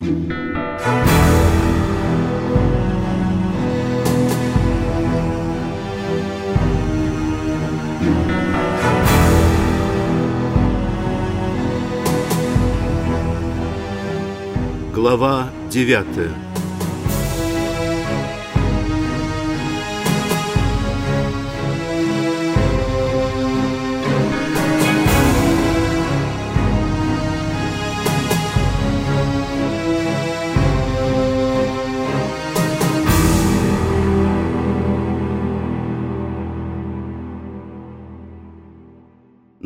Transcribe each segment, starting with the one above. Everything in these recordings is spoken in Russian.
Глава девятая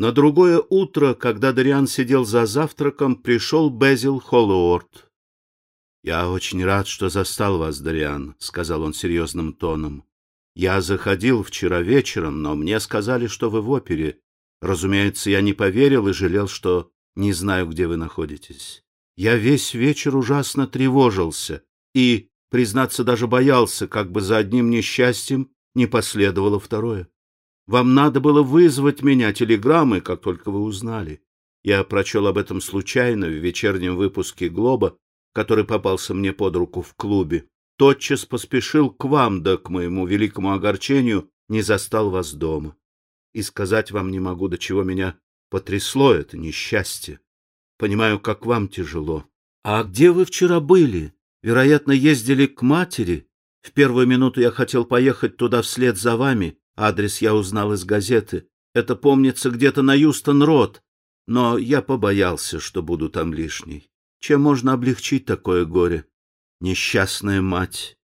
На другое утро, когда Дариан сидел за завтраком, пришел Безил Холлоуорт. «Я очень рад, что застал вас, Дариан», — сказал он серьезным тоном. «Я заходил вчера вечером, но мне сказали, что вы в опере. Разумеется, я не поверил и жалел, что не знаю, где вы находитесь. Я весь вечер ужасно тревожился и, признаться, даже боялся, как бы за одним несчастьем не последовало второе. Вам надо было вызвать меня телеграммой, как только вы узнали. Я прочел об этом случайно в вечернем выпуске «Глоба», который попался мне под руку в клубе. Тотчас поспешил к вам, да, к моему великому огорчению, не застал вас дома. И сказать вам не могу, до чего меня потрясло это несчастье. Понимаю, как вам тяжело. А где вы вчера были? Вероятно, ездили к матери. В первую минуту я хотел поехать туда вслед за вами, Адрес я узнал из газеты. Это помнится где-то на Юстон-Рот. Но я побоялся, что буду там лишний. Чем можно облегчить такое горе? Несчастная мать.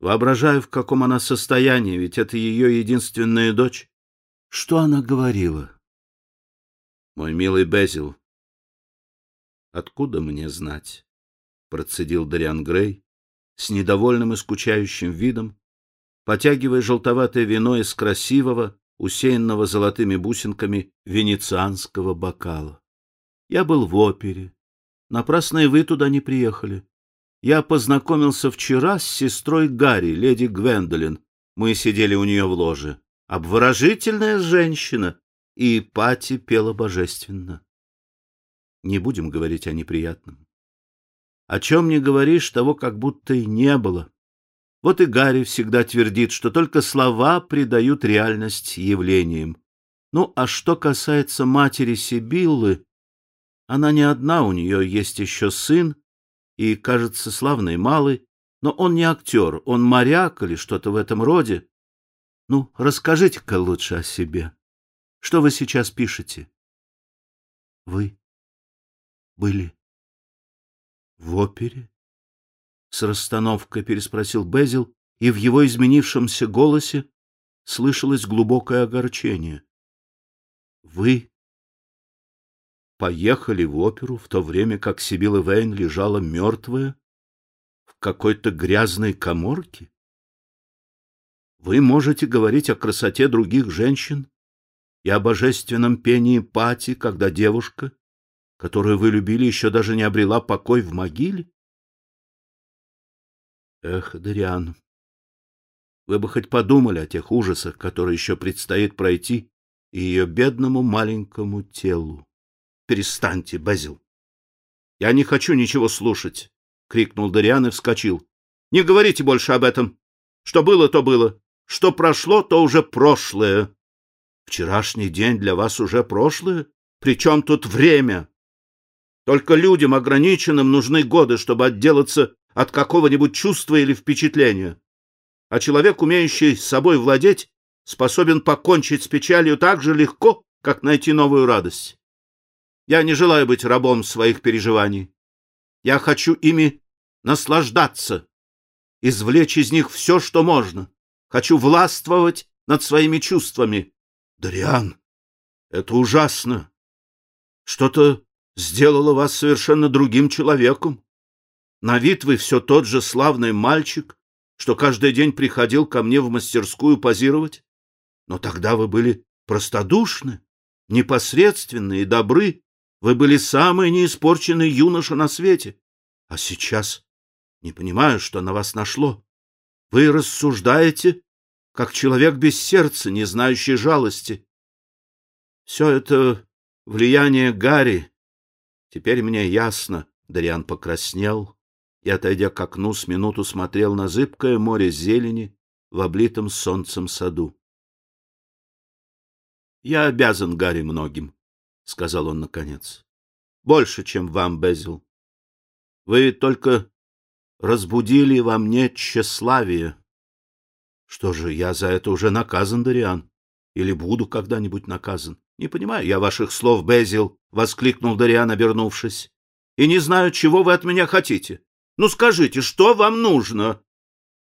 Воображаю, в каком она состоянии, ведь это ее единственная дочь. Что она говорила? Мой милый Безил, откуда мне знать? Процедил Дариан Грей с недовольным и скучающим видом, потягивая желтоватое вино из красивого, усеянного золотыми бусинками венецианского бокала. Я был в опере. Напрасно и вы туда не приехали. Я познакомился вчера с сестрой Гарри, леди Гвендолин. Мы сидели у нее в ложе. Обворожительная женщина. И Пати пела божественно. Не будем говорить о неприятном. О чем не говоришь, того как будто и не было. Вот и Гарри всегда твердит, что только слова придают реальность явлениям. Ну, а что касается матери Сибиллы, она не одна, у нее есть еще сын, и, кажется, славный малый, но он не актер, он моряк или что-то в этом роде. Ну, расскажите-ка лучше о себе. Что вы сейчас пишете? Вы были в опере? С расстановкой переспросил Безил, и в его изменившемся голосе слышалось глубокое огорчение. Вы поехали в оперу в то время, как Сибила Вейн лежала мертвая в какой-то грязной каморке? Вы можете говорить о красоте других женщин и о божественном пении Пати, когда девушка, которую вы любили, еще даже не обрела покой в могиле? Эх, Дариан, вы бы хоть подумали о тех ужасах, которые еще предстоит пройти и ее бедному маленькому телу. Перестаньте, Базил. Я не хочу ничего слушать, крикнул Дариан и вскочил. Не говорите больше об этом. Что было, то было. Что прошло, то уже прошлое. Вчерашний день для вас уже прошлое? Причем тут время? Только людям ограниченным нужны годы, чтобы отделаться от какого-нибудь чувства или впечатления. А человек, умеющий собой владеть, способен покончить с печалью так же легко, как найти новую радость. Я не желаю быть рабом своих переживаний. Я хочу ими наслаждаться, извлечь из них все, что можно. Хочу властвовать над своими чувствами. Дариан, это ужасно. Что-то сделало вас совершенно другим человеком. На вид вы все тот же славный мальчик, что каждый день приходил ко мне в мастерскую позировать. Но тогда вы были простодушны, непосредственны и добры. Вы были самый неиспорченный юноша на свете. А сейчас не понимаю, что на вас нашло. Вы рассуждаете, как человек без сердца, не знающий жалости. Все это влияние Гарри. Теперь мне ясно. Дариан покраснел, и, отойдя к окну, с минуту смотрел на зыбкое море зелени в облитом солнцем саду. — Я обязан Гарри многим, — сказал он наконец. — Больше, чем вам, Безил. Вы только разбудили во мне тщеславие. Что же, я за это уже наказан, Дариан? Или буду когда-нибудь наказан? Не понимаю я ваших слов, Безил, — воскликнул Дариан, обернувшись. — И не знаю, чего вы от меня хотите. Ну, скажите, что вам нужно?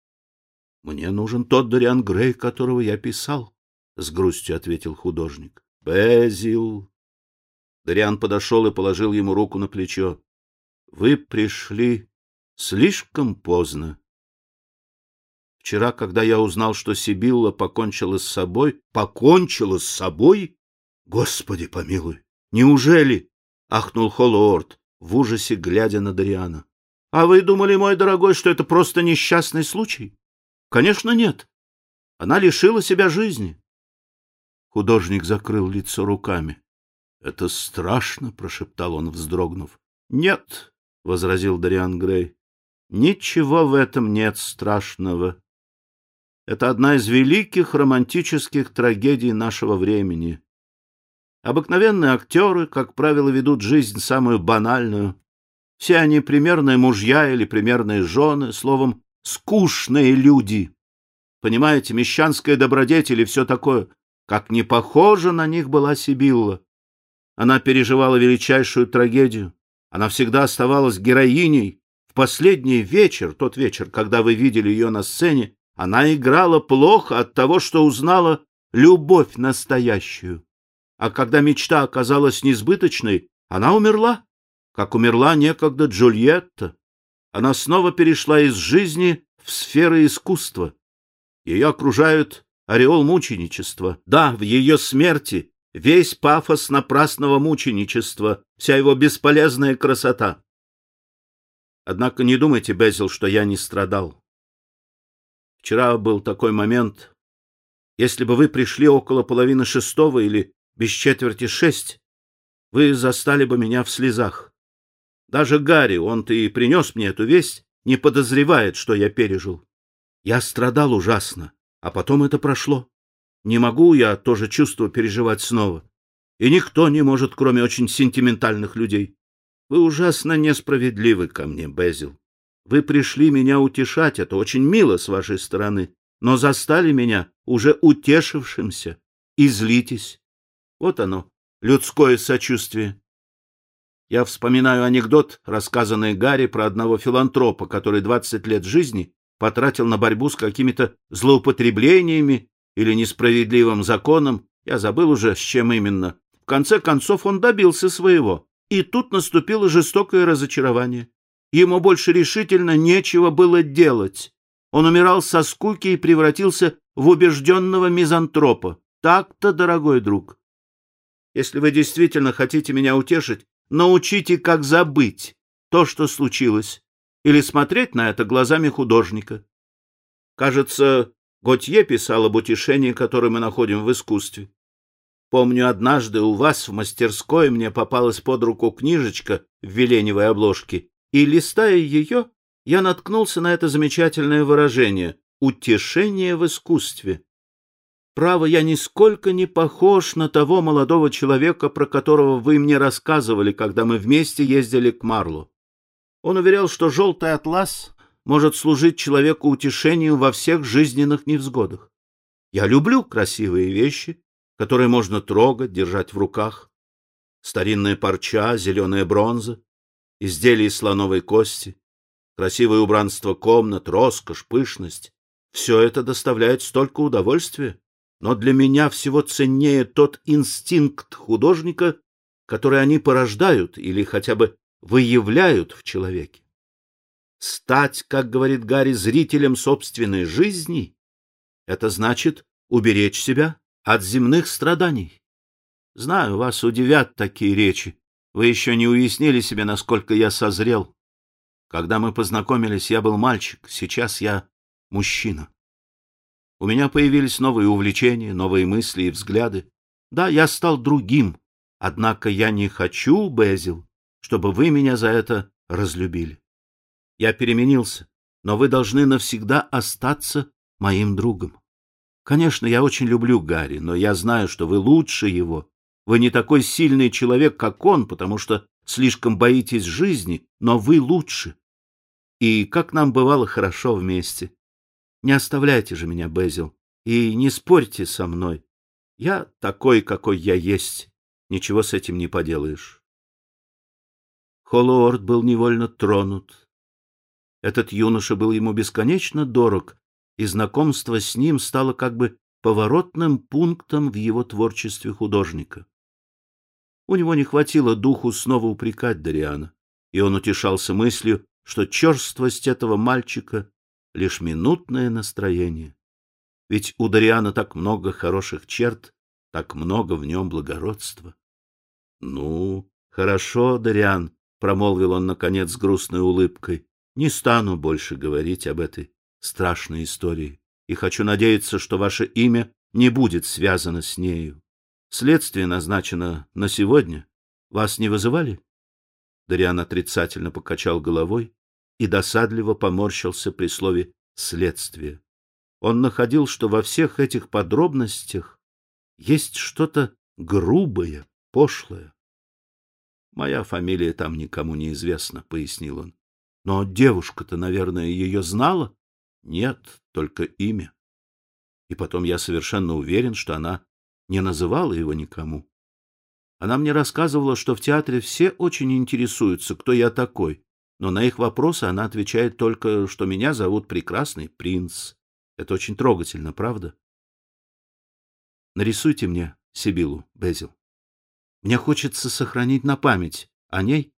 — Мне нужен тот Дариан Грей, которого я писал, — с грустью ответил художник. — Безил. Дариан подошел и положил ему руку на плечо. — Вы пришли слишком поздно. Вчера, когда я узнал, что Сибилла покончила с собой... Покончила с собой? Господи помилуй! Неужели? — ахнул Холлоорд, в ужасе глядя на Дариана. — А вы думали, мой дорогой, что это просто несчастный случай? — Конечно, нет. Она лишила себя жизни. Художник закрыл лицо руками. — Это страшно, — прошептал он, вздрогнув. — Нет, — возразил Дариан Грей. — Ничего в этом нет страшного. Это одна из великих романтических трагедий нашего времени. Обыкновенные актеры, как правило, ведут жизнь самую банальную. Все они примерные мужья или примерные жены, словом, скучные люди. Понимаете, мещанская добродетель и все такое. Как не похожа на них была Сибилла. Она переживала величайшую трагедию. Она всегда оставалась героиней. В последний вечер, тот вечер, когда вы видели ее на сцене, она играла плохо от того, что узнала любовь настоящую. А когда мечта оказалась несбыточной, она умерла, как умерла некогда Джульетта. Она снова перешла из жизни в сферы искусства. Ее окружают ореол мученичества. Да, в ее смерти весь пафос напрасного мученичества, вся его бесполезная красота. Однако не думайте, Безил, что я не страдал. Вчера был такой момент. Если бы вы пришли около половины шестого или без четверти шесть, вы застали бы меня в слезах. Даже Гарри, он-то и принес мне эту весть, не подозревает, что я пережил. Я страдал ужасно, а потом это прошло. Не могу я то же чувство переживать снова. И никто не может, кроме очень сентиментальных людей. Вы ужасно несправедливы ко мне, Безил. Вы пришли меня утешать, это очень мило с вашей стороны, но застали меня уже утешившимся и злитесь. Вот оно, людское сочувствие. Я вспоминаю анекдот, рассказанный Гарри про одного филантропа, который двадцать лет жизни потратил на борьбу с какими-то злоупотреблениями или несправедливым законом, я забыл уже, с чем именно. В конце концов он добился своего, и тут наступило жестокое разочарование. Ему больше решительно нечего было делать. Он умирал со скуки и превратился в убежденного мизантропа. Так-то, дорогой друг. Если вы действительно хотите меня утешить, научите, как забыть то, что случилось, или смотреть на это глазами художника. Кажется, Готье писал об утешении, которое мы находим в искусстве. Помню, однажды у вас в мастерской мне попалась под руку книжечка в веленевой обложке, и, листая ее, я наткнулся на это замечательное выражение «утешение в искусстве». Право, я нисколько не похож на того молодого человека, про которого вы мне рассказывали, когда мы вместе ездили к Марлу. Он уверял, что желтый атлас может служить человеку утешению во всех жизненных невзгодах. Я люблю красивые вещи, которые можно трогать, держать в руках. Старинная парча, зеленая бронза, изделия из слоновой кости, красивое убранство комнат, роскошь, пышность — все это доставляет столько удовольствия но для меня всего ценнее тот инстинкт художника, который они порождают или хотя бы выявляют в человеке. Стать, как говорит Гарри, зрителем собственной жизни — это значит уберечь себя от земных страданий. Знаю, вас удивят такие речи. Вы еще не уяснили себе, насколько я созрел. Когда мы познакомились, я был мальчик, сейчас я мужчина. У меня появились новые увлечения, новые мысли и взгляды. Да, я стал другим, однако я не хочу, Безил, чтобы вы меня за это разлюбили. Я переменился, но вы должны навсегда остаться моим другом. Конечно, я очень люблю Гарри, но я знаю, что вы лучше его. Вы не такой сильный человек, как он, потому что слишком боитесь жизни, но вы лучше. И как нам бывало хорошо вместе. Не оставляйте же меня, Безил, и не спорьте со мной. Я такой, какой я есть. Ничего с этим не поделаешь. Холлоорд был невольно тронут. Этот юноша был ему бесконечно дорог, и знакомство с ним стало как бы поворотным пунктом в его творчестве художника. У него не хватило духу снова упрекать Дариана, и он утешался мыслью, что черствость этого мальчика — лишь минутное настроение. Ведь у Дариана так много хороших черт, так много в нем благородства. — Ну, хорошо, Дариан, — промолвил он, наконец, с грустной улыбкой, — не стану больше говорить об этой страшной истории, и хочу надеяться, что ваше имя не будет связано с нею. Следствие назначено на сегодня. Вас не вызывали? Дариан отрицательно покачал головой и досадливо поморщился при слове «следствие». Он находил, что во всех этих подробностях есть что-то грубое, пошлое. Моя фамилия там никому не известна, пояснил он. Но девушка-то, наверное, ее знала? Нет, только имя. И потом я совершенно уверен, что она не называла его никому. Она мне рассказывала, что в театре все очень интересуются, кто я такой, но на их вопросы она отвечает только, что меня зовут Прекрасный принц. Это очень трогательно, правда? Нарисуйте мне Сибилу, Безил. Мне хочется сохранить на память о ней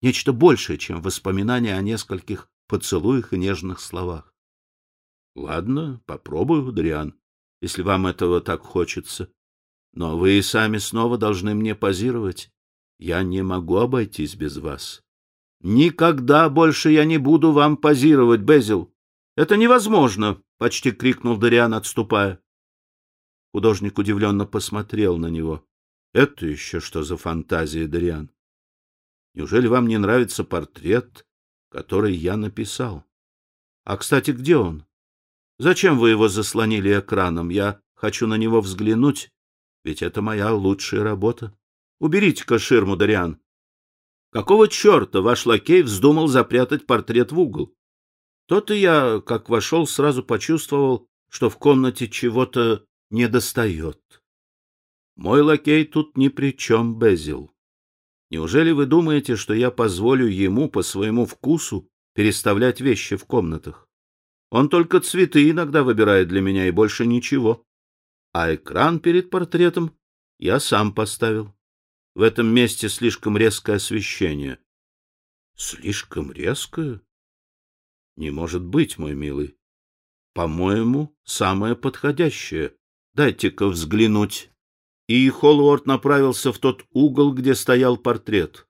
нечто большее, чем воспоминания о нескольких поцелуях и нежных словах. Ладно, попробую, Дриан, если вам этого так хочется. Но вы и сами снова должны мне позировать. Я не могу обойтись без вас. Никогда больше я не буду вам позировать, Безил. Это невозможно, почти крикнул Дариан, отступая. Художник удивленно посмотрел на него. Это еще что за фантазия, Дариан? Неужели вам не нравится портрет, который я написал? А, кстати, где он? Зачем вы его заслонили экраном? Я хочу на него взглянуть, ведь это моя лучшая работа. Уберите-ка ширму, Дариан. Какого черта ваш лакей вздумал запрятать портрет в угол? То-то я, как вошел, сразу почувствовал, что в комнате чего-то недостает. Мой лакей тут ни при чем, Безил. Неужели вы думаете, что я позволю ему по своему вкусу переставлять вещи в комнатах? Он только цветы иногда выбирает для меня и больше ничего. А экран перед портретом я сам поставил. В этом месте слишком резкое освещение. Слишком резкое? Не может быть, мой милый. По-моему, самое подходящее. Дайте-ка взглянуть и Холлуорд направился в тот угол, где стоял портрет.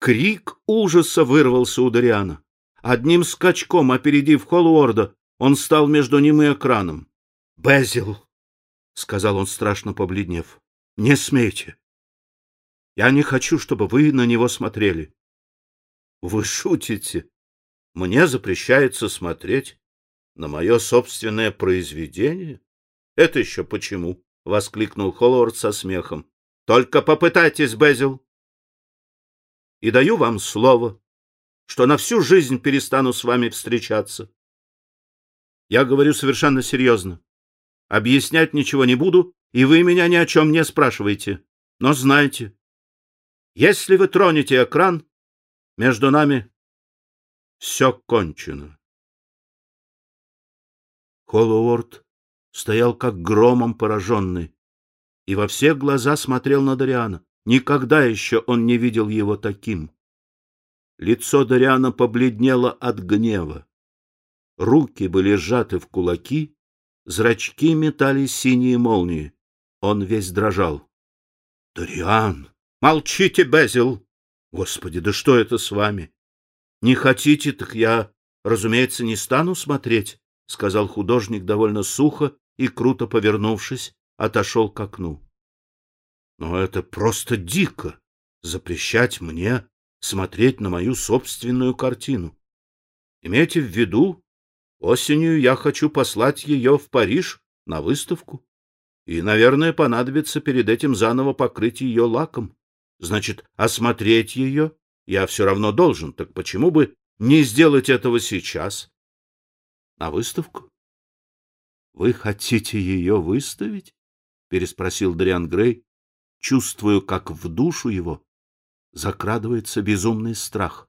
Крик ужаса вырвался у Дариана. Одним скачком, опередив Холлуорда, он стал между ним и экраном. — Безил, — сказал он, страшно побледнев, — не смейте. Я не хочу, чтобы вы на него смотрели. — Вы шутите. Мне запрещается смотреть на мое собственное произведение? Это еще почему? — воскликнул Холлорд со смехом. — Только попытайтесь, Безил. И даю вам слово, что на всю жизнь перестану с вами встречаться. Я говорю совершенно серьезно. Объяснять ничего не буду, и вы меня ни о чем не спрашиваете. Но знайте, если вы тронете экран, между нами все кончено. Холлоуорд стоял как громом пораженный и во все глаза смотрел на Дариана. Никогда еще он не видел его таким. Лицо Дариана побледнело от гнева. Руки были сжаты в кулаки, зрачки метали синие молнии. Он весь дрожал. — Дариан! Молчите, Безил! Господи, да что это с вами? Не хотите, так я, разумеется, не стану смотреть. — сказал художник довольно сухо и, круто повернувшись, отошел к окну. — Но это просто дико — запрещать мне смотреть на мою собственную картину. Имейте в виду, осенью я хочу послать ее в Париж на выставку. И, наверное, понадобится перед этим заново покрыть ее лаком. Значит, осмотреть ее я все равно должен. Так почему бы не сделать этого сейчас? На выставку? Вы хотите ее выставить? переспросил Дриан Грей, чувствуя, как в душу его закрадывается безумный страх.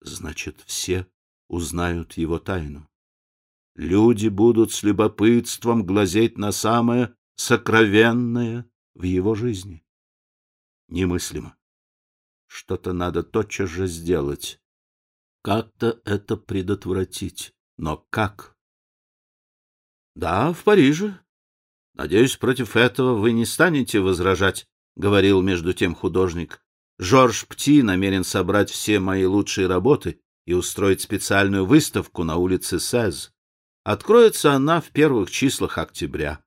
Значит, все узнают его тайну. Люди будут с любопытством глазеть на самое сокровенное в его жизни. Немыслимо. Что-то надо тотчас же сделать. Как-то это предотвратить. Но как? Да, в Париже. Надеюсь, против этого вы не станете возражать, говорил между тем художник. Жорж Пти намерен собрать все мои лучшие работы и устроить специальную выставку на улице Сез. Откроется она в первых числах октября.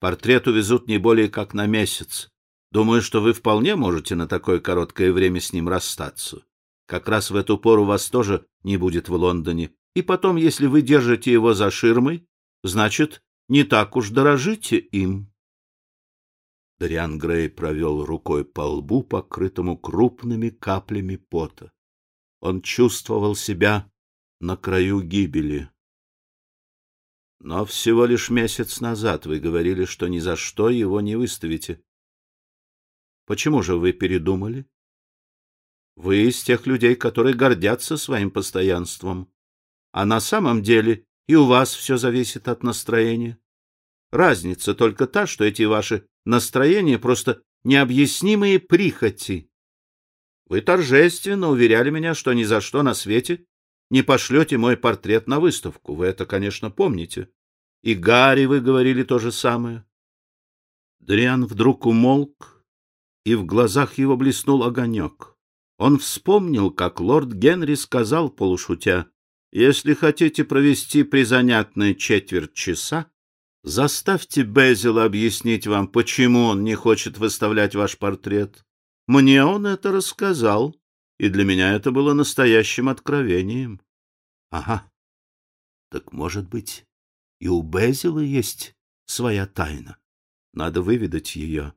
Портрет увезут не более как на месяц. Думаю, что вы вполне можете на такое короткое время с ним расстаться. Как раз в эту пору вас тоже не будет в Лондоне. И потом, если вы держите его за ширмой, значит, не так уж дорожите им. Дариан Грей провел рукой по лбу, покрытому крупными каплями пота. Он чувствовал себя на краю гибели. Но всего лишь месяц назад вы говорили, что ни за что его не выставите. Почему же вы передумали? Вы из тех людей, которые гордятся своим постоянством. А на самом деле и у вас все зависит от настроения. Разница только та, что эти ваши настроения просто необъяснимые прихоти. Вы торжественно уверяли меня, что ни за что на свете не пошлете мой портрет на выставку. Вы это, конечно, помните. И Гарри вы говорили то же самое. Дриан вдруг умолк, и в глазах его блеснул огонек. Он вспомнил, как лорд Генри сказал полушутя, «Если хотите провести призанятные четверть часа, заставьте Безила объяснить вам, почему он не хочет выставлять ваш портрет. Мне он это рассказал, и для меня это было настоящим откровением». «Ага, так, может быть, и у Безила есть своя тайна. Надо выведать ее.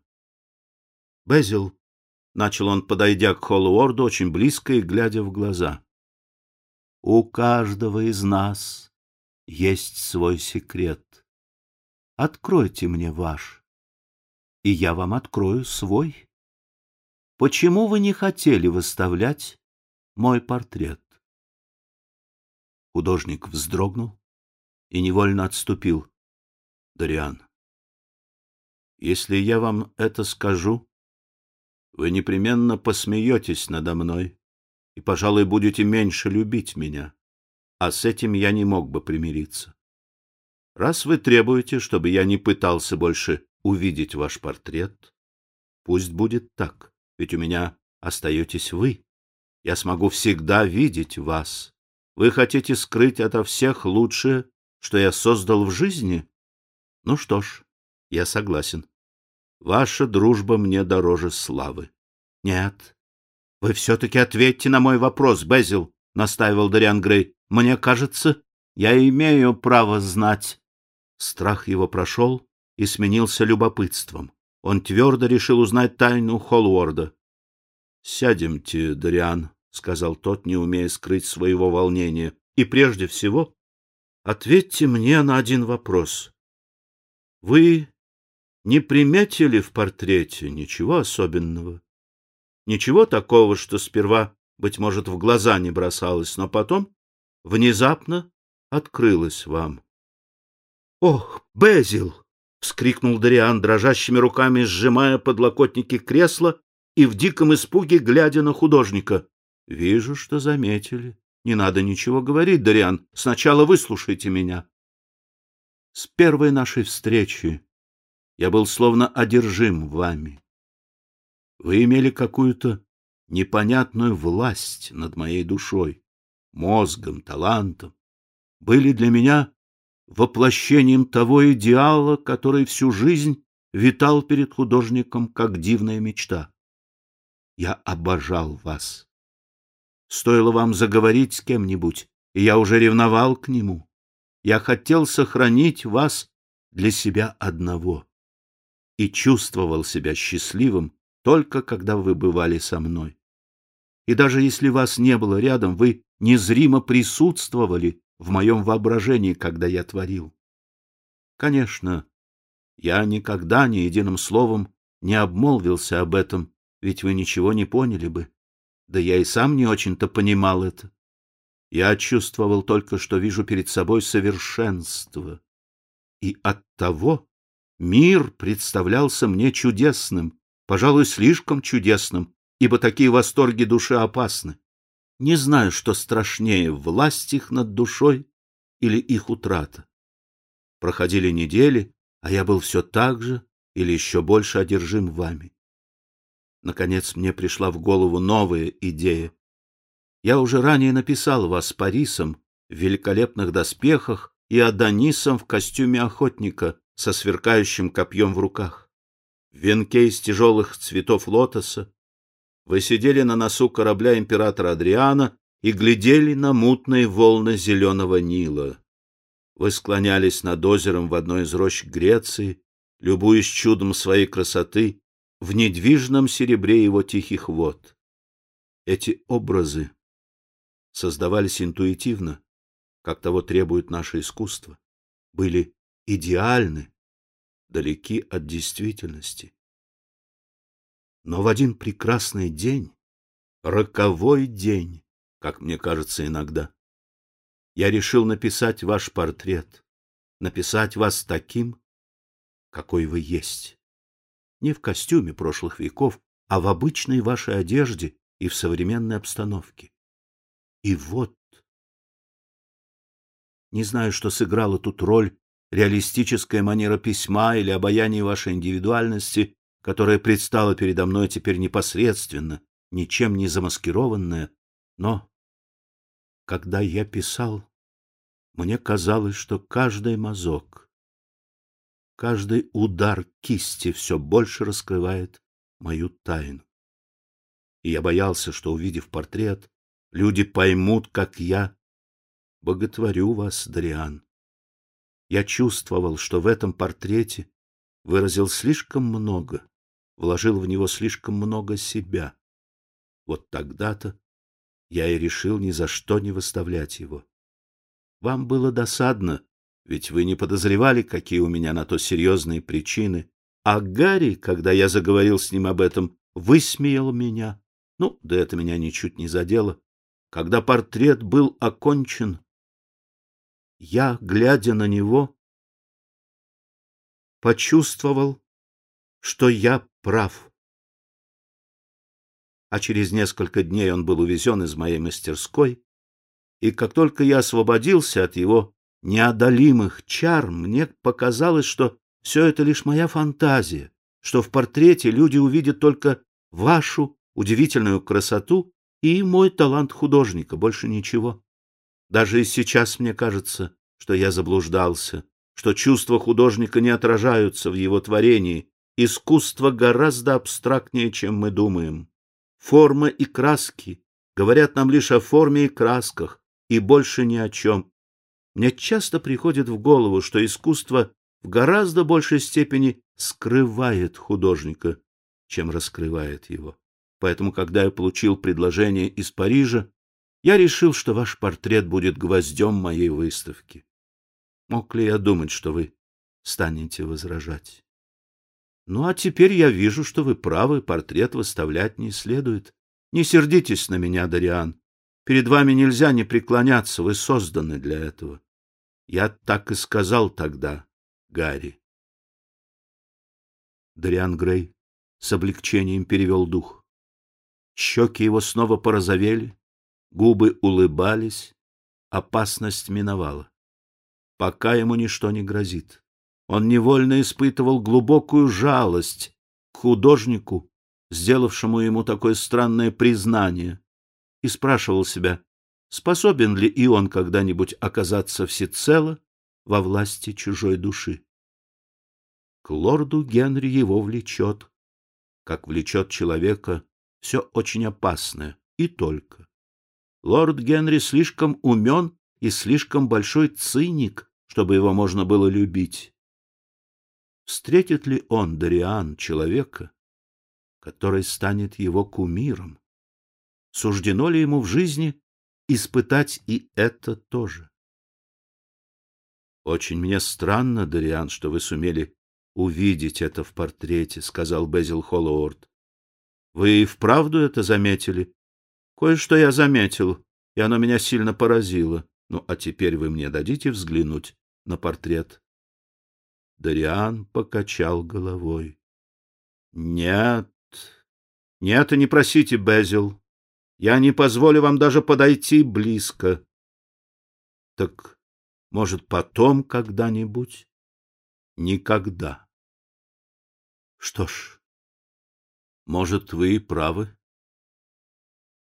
Безил, — начал он, подойдя к Холлуорду очень близко и глядя в глаза, — у каждого из нас есть свой секрет. Откройте мне ваш, и я вам открою свой. Почему вы не хотели выставлять мой портрет? Художник вздрогнул и невольно отступил. — Дариан, если я вам это скажу, вы непременно посмеетесь надо мной и, пожалуй, будете меньше любить меня, а с этим я не мог бы примириться. Раз вы требуете, чтобы я не пытался больше увидеть ваш портрет, пусть будет так, ведь у меня остаетесь вы. Я смогу всегда видеть вас. Вы хотите скрыть ото всех лучшее, что я создал в жизни? Ну что ж, я согласен. Ваша дружба мне дороже славы. — Нет. — Вы все-таки ответьте на мой вопрос, Безил, — настаивал Дариан Грей. — Мне кажется, я имею право знать. Страх его прошел и сменился любопытством. Он твердо решил узнать тайну Холлуорда. — Сядемте, Дариан, — сказал тот, не умея скрыть своего волнения. — И прежде всего ответьте мне на один вопрос. Вы не приметили в портрете ничего особенного? Ничего такого, что сперва, быть может, в глаза не бросалось, но потом внезапно открылось вам. — Ох, Безил! — вскрикнул Дариан, дрожащими руками сжимая подлокотники кресла и в диком испуге глядя на художника. — Вижу, что заметили. Не надо ничего говорить, Дариан. Сначала выслушайте меня. С первой нашей встречи я был словно одержим вами. Вы имели какую-то непонятную власть над моей душой, мозгом, талантом. Были для меня воплощением того идеала, который всю жизнь витал перед художником, как дивная мечта. Я обожал вас. Стоило вам заговорить с кем-нибудь, и я уже ревновал к нему. Я хотел сохранить вас для себя одного и чувствовал себя счастливым только когда вы бывали со мной. И даже если вас не было рядом, вы незримо присутствовали в моем воображении, когда я творил. Конечно, я никогда ни единым словом не обмолвился об этом, ведь вы ничего не поняли бы. Да я и сам не очень-то понимал это. Я чувствовал только, что вижу перед собой совершенство. И оттого мир представлялся мне чудесным, пожалуй, слишком чудесным, ибо такие восторги души опасны. Не знаю, что страшнее, власть их над душой или их утрата. Проходили недели, а я был все так же или еще больше одержим вами. Наконец мне пришла в голову новая идея. Я уже ранее написал вас Парисом в великолепных доспехах и Адонисом в костюме охотника со сверкающим копьем в руках. В венке из тяжелых цветов лотоса вы сидели на носу корабля императора Адриана и глядели на мутные волны зеленого Нила. Вы склонялись над озером в одной из рощ Греции, любуясь чудом своей красоты в недвижном серебре его тихих вод. Эти образы создавались интуитивно, как того требует наше искусство, были идеальны, далеки от действительности. Но в один прекрасный день, роковой день, как мне кажется иногда, я решил написать ваш портрет, написать вас таким, какой вы есть. Не в костюме прошлых веков, а в обычной вашей одежде и в современной обстановке. И вот... Не знаю, что сыграла тут роль реалистическая манера письма или обаяние вашей индивидуальности, которая предстала передо мной теперь непосредственно, ничем не замаскированная, но когда я писал, мне казалось, что каждый мазок, каждый удар кисти все больше раскрывает мою тайну. И я боялся, что, увидев портрет, люди поймут, как я боготворю вас, Дариан. Я чувствовал, что в этом портрете выразил слишком много, вложил в него слишком много себя. Вот тогда-то я и решил ни за что не выставлять его. Вам было досадно, ведь вы не подозревали, какие у меня на то серьезные причины. А Гарри, когда я заговорил с ним об этом, высмеял меня. Ну, да это меня ничуть не задело. Когда портрет был окончен, я, глядя на него, почувствовал, что я прав. А через несколько дней он был увезен из моей мастерской, и как только я освободился от его неодолимых чар, мне показалось, что все это лишь моя фантазия, что в портрете люди увидят только вашу удивительную красоту и мой талант художника, больше ничего. Даже и сейчас мне кажется, что я заблуждался, что чувства художника не отражаются в его творении, Искусство гораздо абстрактнее, чем мы думаем. Форма и краски говорят нам лишь о форме и красках, и больше ни о чем. Мне часто приходит в голову, что искусство в гораздо большей степени скрывает художника, чем раскрывает его. Поэтому, когда я получил предложение из Парижа, я решил, что ваш портрет будет гвоздем моей выставки. Мог ли я думать, что вы станете возражать? Ну, а теперь я вижу, что вы правы, портрет выставлять не следует. Не сердитесь на меня, Дариан. Перед вами нельзя не преклоняться, вы созданы для этого. Я так и сказал тогда, Гарри. Дариан Грей с облегчением перевел дух. Щеки его снова порозовели, губы улыбались, опасность миновала. Пока ему ничто не грозит. Он невольно испытывал глубокую жалость к художнику, сделавшему ему такое странное признание, и спрашивал себя, способен ли и он когда-нибудь оказаться всецело во власти чужой души. К лорду Генри его влечет, как влечет человека все очень опасное, и только. Лорд Генри слишком умен и слишком большой циник, чтобы его можно было любить. Встретит ли он, Дариан, человека, который станет его кумиром? Суждено ли ему в жизни испытать и это тоже? Очень мне странно, Дариан, что вы сумели увидеть это в портрете, сказал Безил Холлоуорд. Вы и вправду это заметили? Кое-что я заметил, и оно меня сильно поразило. Ну, а теперь вы мне дадите взглянуть на портрет? Дариан покачал головой. Нет. Нет, и не просите, Безил. Я не позволю вам даже подойти близко. Так, может, потом когда-нибудь? Никогда. Что ж, может, вы и правы.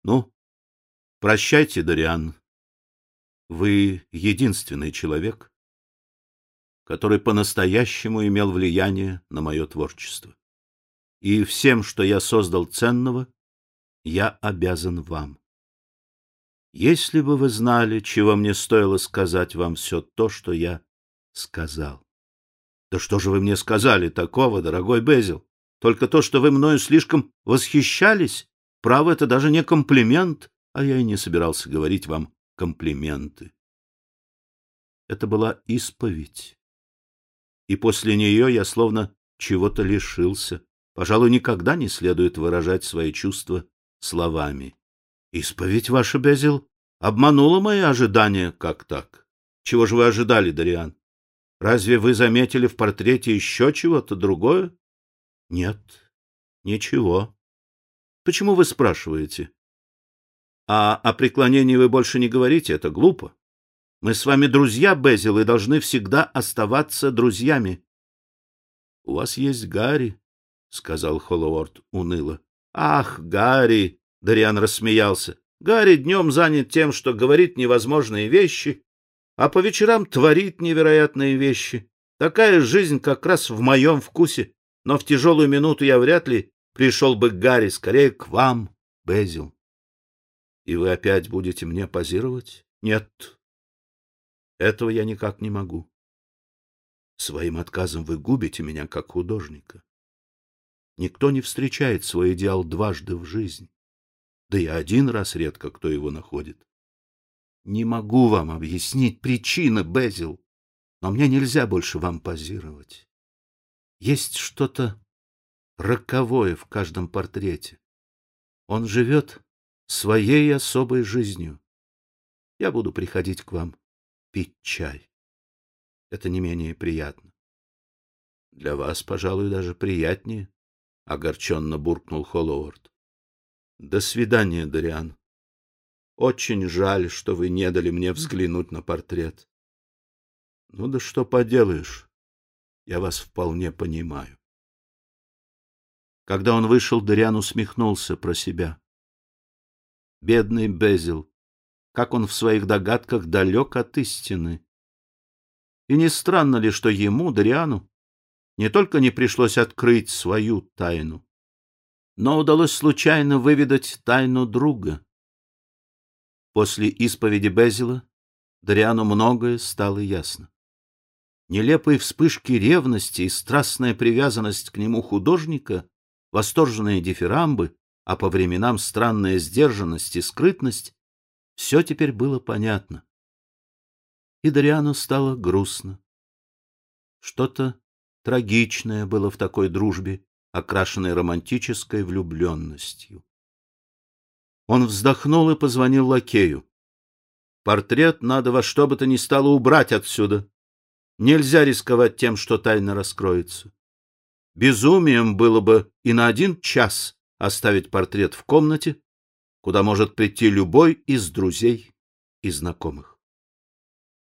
Ну, прощайте, Дариан. Вы единственный человек, который по-настоящему имел влияние на мое творчество. И всем, что я создал ценного, я обязан вам. Если бы вы знали, чего мне стоило сказать вам все то, что я сказал. Да что же вы мне сказали такого, дорогой Безил? Только то, что вы мною слишком восхищались? Право, это даже не комплимент, а я и не собирался говорить вам комплименты. Это была исповедь и после нее я словно чего-то лишился. Пожалуй, никогда не следует выражать свои чувства словами. Исповедь ваша, Безил, обманула мои ожидания, как так? Чего же вы ожидали, Дариан? Разве вы заметили в портрете еще чего-то другое? Нет, ничего. Почему вы спрашиваете? А о преклонении вы больше не говорите, это глупо. Мы с вами друзья, Безил, и должны всегда оставаться друзьями. — У вас есть Гарри, — сказал Холлоуорд уныло. — Ах, Гарри! — Дариан рассмеялся. — Гарри днем занят тем, что говорит невозможные вещи, а по вечерам творит невероятные вещи. Такая жизнь как раз в моем вкусе, но в тяжелую минуту я вряд ли пришел бы Гарри, скорее к вам, Безил. — И вы опять будете мне позировать? — Нет, этого я никак не могу. Своим отказом вы губите меня как художника. Никто не встречает свой идеал дважды в жизнь. Да и один раз редко кто его находит. Не могу вам объяснить причины, Безил, но мне нельзя больше вам позировать. Есть что-то роковое в каждом портрете. Он живет своей особой жизнью. Я буду приходить к вам пить чай. Это не менее приятно. Для вас, пожалуй, даже приятнее, — огорченно буркнул Холлоуорд. До свидания, Дариан. Очень жаль, что вы не дали мне взглянуть на портрет. Ну да что поделаешь, я вас вполне понимаю. Когда он вышел, Дариан усмехнулся про себя. Бедный Безил, как он в своих догадках далек от истины. И не странно ли, что ему, Дариану, не только не пришлось открыть свою тайну, но удалось случайно выведать тайну друга. После исповеди Безила Дариану многое стало ясно. Нелепые вспышки ревности и страстная привязанность к нему художника, восторженные дифирамбы, а по временам странная сдержанность и скрытность все теперь было понятно. И Дариану стало грустно. Что-то трагичное было в такой дружбе, окрашенной романтической влюбленностью. Он вздохнул и позвонил лакею. Портрет надо во что бы то ни стало убрать отсюда. Нельзя рисковать тем, что тайна раскроется. Безумием было бы и на один час оставить портрет в комнате, куда может прийти любой из друзей и знакомых.